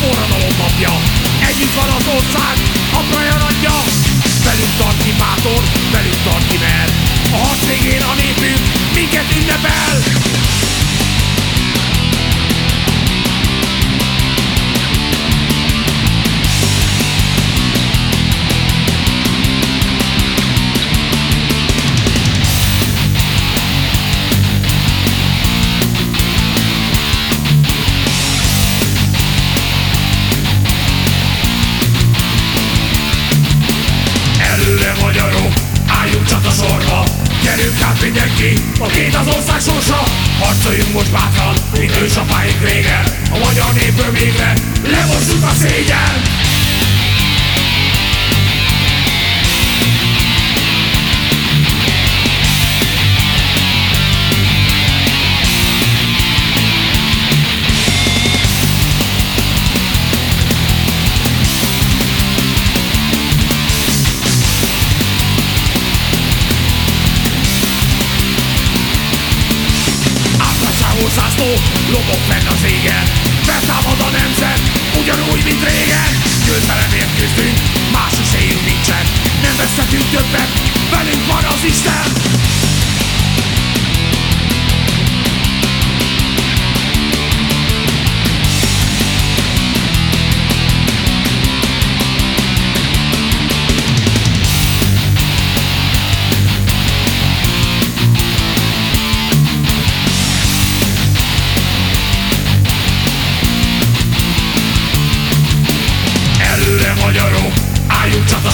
forradalom napja Együtt van az ország, a praja adja Velünk tart ki bátor, velünk tart ki mer. A harc végén a népünk minket ünnepel Gyerünk át mindenki, a két az ország sorsa Harcoljunk most bátran, mint ősapáink régen A magyar népből végre lemossuk a szégyen zászló, lobog fenn az égen Feltámad a nemzet, ugyanúgy, mint régen. Győzelemért küzdünk, más esélyünk nincsen. Nem veszhetünk többet, velünk van az Isten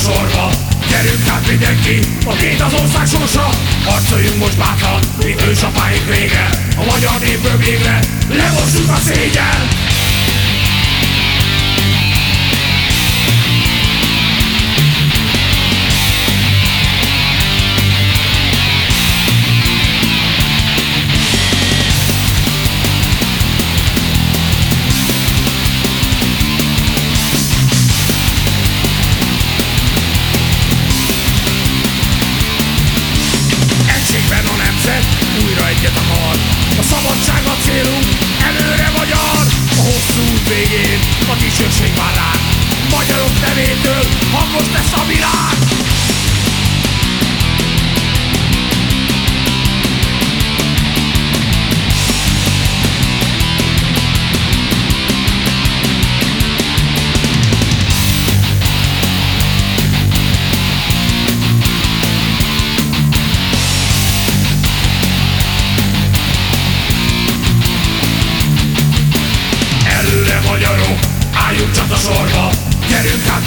sorba Gyerünk át mindenki, a két az ország sorsa. Harcoljunk most bátran, mint ősapáink régen A magyar népből végre lemossuk a szégyen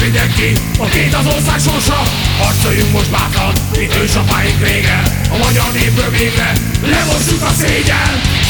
mindenki, a két az ország sorsa. Harcoljunk most bátran, mint ősapáink régen A magyar népből végre lemossuk a szégyen